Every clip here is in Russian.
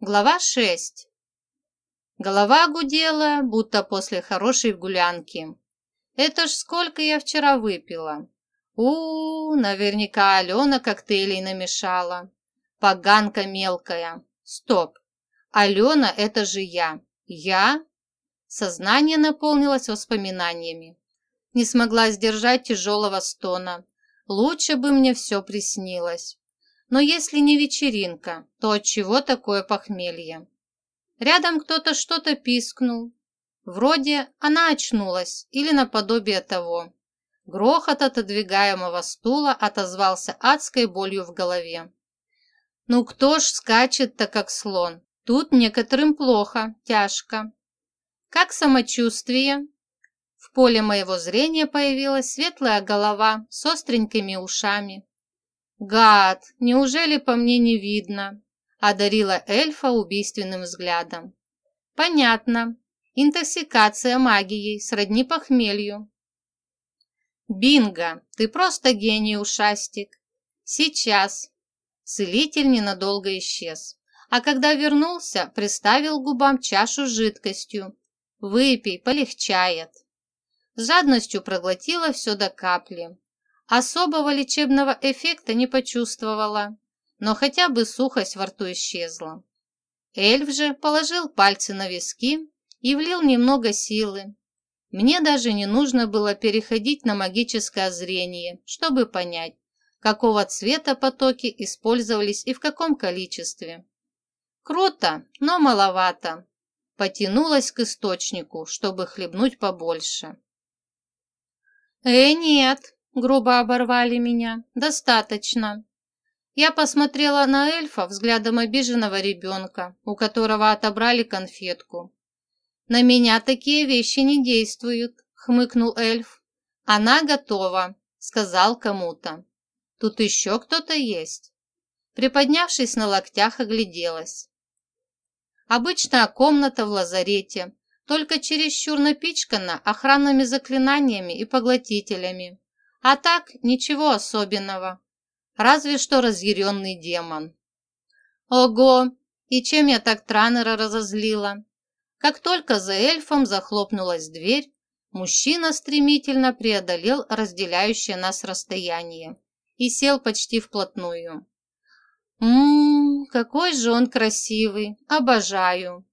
Глава 6. Голова гудела, будто после хорошей гулянки. Это ж сколько я вчера выпила. у, -у, наверняка Алена коктейлей намешала. Поганка мелкая. Стоп. Алена – это же я. Я? Сознание наполнилось воспоминаниями. Не смогла сдержать тяжелого стона. Лучше бы мне все приснилось. Но если не вечеринка, то от чего такое похмелье? Рядом кто-то что-то пискнул. Вроде она очнулась или наподобие того. Грохот отодвигаемого стула отозвался адской болью в голове. Ну кто ж скачет-то как слон? Тут некоторым плохо, тяжко. Как самочувствие? В поле моего зрения появилась светлая голова с остренькими ушами. «Гад, неужели по мне не видно?» – одарила эльфа убийственным взглядом. «Понятно. Интоксикация магией, сродни похмелью». «Бинго! Ты просто гений, ушастик!» «Сейчас!» Целитель ненадолго исчез, а когда вернулся, приставил губам чашу с жидкостью. «Выпей, полегчает!» С жадностью проглотила все до капли. Особого лечебного эффекта не почувствовала, но хотя бы сухость во рту исчезла. Эльф же положил пальцы на виски и влил немного силы. Мне даже не нужно было переходить на магическое зрение, чтобы понять, какого цвета потоки использовались и в каком количестве. Круто, но маловато. Потянулась к источнику, чтобы хлебнуть побольше. «Э, нет!» Грубо оборвали меня. «Достаточно». Я посмотрела на эльфа взглядом обиженного ребенка, у которого отобрали конфетку. «На меня такие вещи не действуют», — хмыкнул эльф. «Она готова», — сказал кому-то. «Тут еще кто-то есть». Приподнявшись на локтях, огляделась. Обычная комната в лазарете, только чересчур напичкана охранными заклинаниями и поглотителями. А так, ничего особенного. Разве что разъяренный демон. Ого! И чем я так Транера разозлила? Как только за эльфом захлопнулась дверь, мужчина стремительно преодолел разделяющее нас расстояние и сел почти вплотную. Ммм, какой же он красивый, обожаю.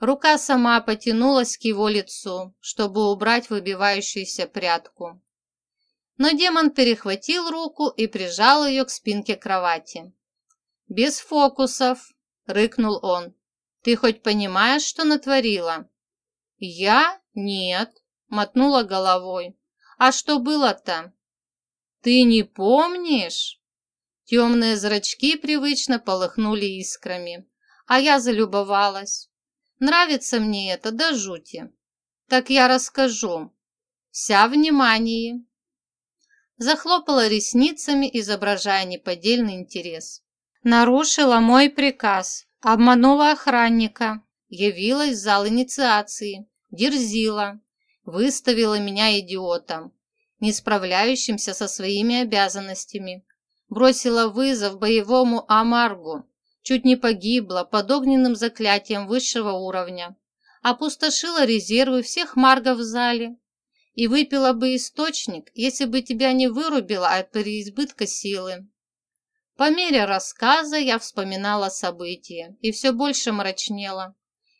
Рука сама потянулась к его лицу, чтобы убрать выбивающуюся прядку но демон перехватил руку и прижал ее к спинке кровати. «Без фокусов!» – рыкнул он. «Ты хоть понимаешь, что натворила?» «Я? Нет», – мотнула головой. «А что было-то?» «Ты не помнишь?» Темные зрачки привычно полыхнули искрами, а я залюбовалась. Нравится мне это до жути. Так я расскажу. Вся внимание захлопала ресницами, изображая неподдельный интерес. Нарушила мой приказ, обманула охранника, явилась в зал инициации, дерзила, выставила меня идиотом, не справляющимся со своими обязанностями, бросила вызов боевому Амаргу, чуть не погибла под огненным заклятием высшего уровня, опустошила резервы всех маргов в зале, и выпила бы источник, если бы тебя не вырубило от переизбытка силы. По мере рассказа я вспоминала события и все больше мрачнела.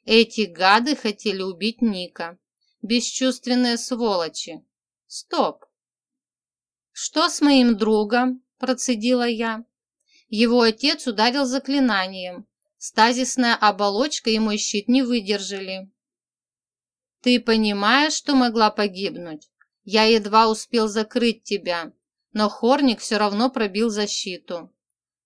Эти гады хотели убить Ника. Бесчувственные сволочи. Стоп. Что с моим другом? Процедила я. Его отец ударил заклинанием. Стазисная оболочка и мой щит не выдержали. Ты понимаешь, что могла погибнуть? Я едва успел закрыть тебя, но Хорник все равно пробил защиту.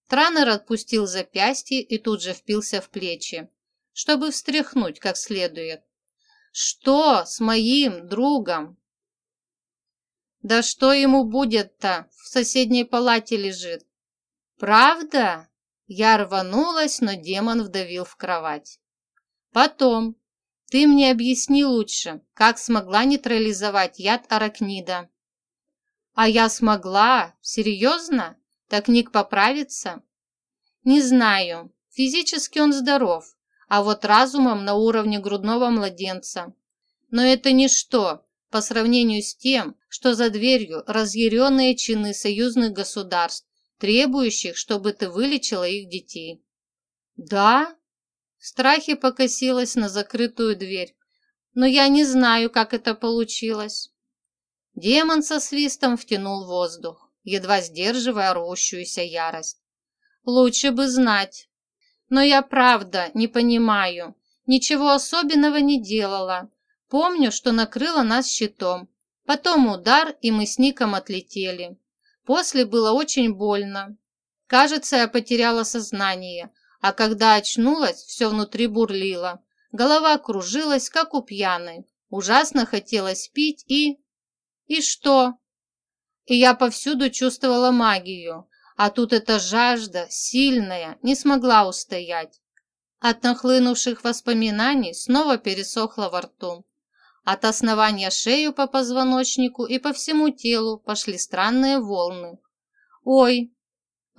Транер отпустил запястье и тут же впился в плечи, чтобы встряхнуть как следует. «Что с моим другом?» «Да что ему будет-то? В соседней палате лежит». «Правда?» Я рванулась, но демон вдавил в кровать. Потом, ты мне объясни лучше, как смогла нейтрализовать яд аракнида. А я смогла? Серьезно? Так Ник поправится? Не знаю. Физически он здоров, а вот разумом на уровне грудного младенца. Но это ничто по сравнению с тем, что за дверью разъяренные чины союзных государств, требующих, чтобы ты вылечила их детей. «Да?» В страхе покосилась на закрытую дверь. «Но я не знаю, как это получилось». Демон со свистом втянул воздух, едва сдерживая рвущуюся ярость. «Лучше бы знать. Но я правда не понимаю. Ничего особенного не делала. Помню, что накрыла нас щитом. Потом удар, и мы с Ником отлетели. После было очень больно. Кажется, я потеряла сознание, а когда очнулась, все внутри бурлило. Голова кружилась, как у пьяной. Ужасно хотелось пить и... И что? И я повсюду чувствовала магию, а тут эта жажда, сильная, не смогла устоять. От нахлынувших воспоминаний снова пересохло во рту. От основания шею по позвоночнику и по всему телу пошли странные волны. «Ой!»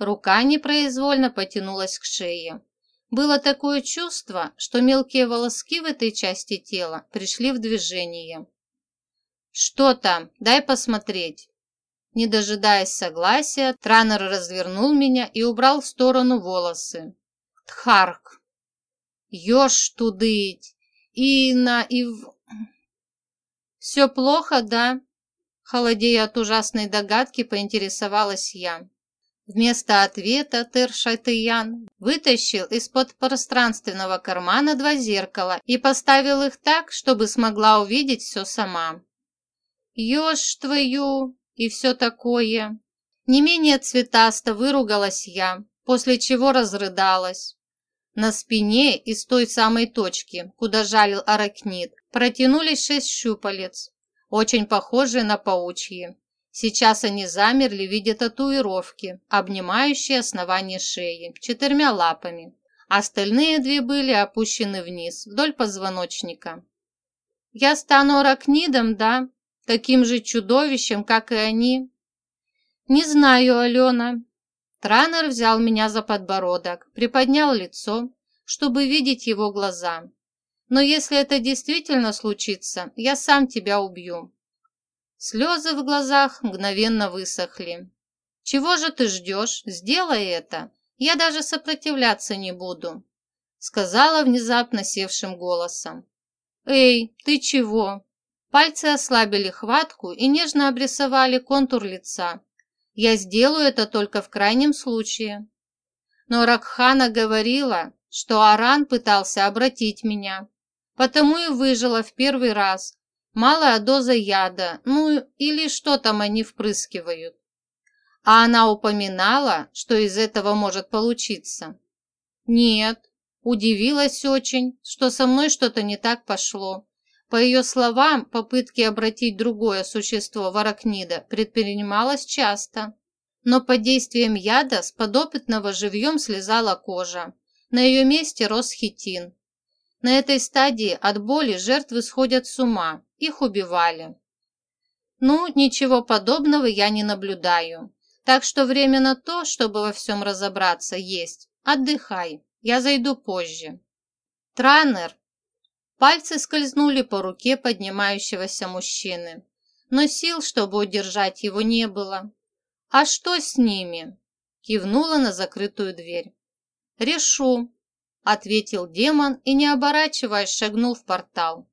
Рука непроизвольно потянулась к шее. Было такое чувство, что мелкие волоски в этой части тела пришли в движение. «Что там? Дай посмотреть!» Не дожидаясь согласия, Транер развернул меня и убрал в сторону волосы. Тхарк! Ёж тудыть! И на и в... «Все плохо, да?» Холодея от ужасной догадки, поинтересовалась я. Вместо ответа Тер-Шатыян вытащил из-под пространственного кармана два зеркала и поставил их так, чтобы смогла увидеть все сама. «Ешь твою!» и все такое. Не менее цветасто выругалась я, после чего разрыдалась. На спине из той самой точки, куда жалил аракнит, протянулись шесть щупалец, очень похожие на паучьи. Сейчас они замерли в виде татуировки, обнимающие основание шеи, четырьмя лапами. Остальные две были опущены вниз, вдоль позвоночника. «Я стану аракнидом, да? Таким же чудовищем, как и они?» «Не знаю, Алена». Транер взял меня за подбородок, приподнял лицо, чтобы видеть его глаза. Но если это действительно случится, я сам тебя убью». Слезы в глазах мгновенно высохли. «Чего же ты ждешь? Сделай это. Я даже сопротивляться не буду», сказала внезапно севшим голосом. «Эй, ты чего?» Пальцы ослабили хватку и нежно обрисовали контур лица. «Я сделаю это только в крайнем случае». Но Ракхана говорила, что Аран пытался обратить меня. Потому и выжила в первый раз. Малая доза яда, ну или что там они впрыскивают. А она упоминала, что из этого может получиться. Нет, удивилась очень, что со мной что-то не так пошло. По ее словам, попытки обратить другое существо в аракнида предпринималось часто. Но под действием яда с подопытного живьем слезала кожа. На ее месте рос хитин. На этой стадии от боли жертвы сходят с ума, их убивали. Ну, ничего подобного я не наблюдаю. Так что время на то, чтобы во всем разобраться, есть. Отдыхай, я зайду позже. Транер. Пальцы скользнули по руке поднимающегося мужчины, но сил, чтобы удержать его, не было. А что с ними? Кивнула на закрытую дверь. Решу, ответил демон и, не оборачиваясь, шагнул в портал.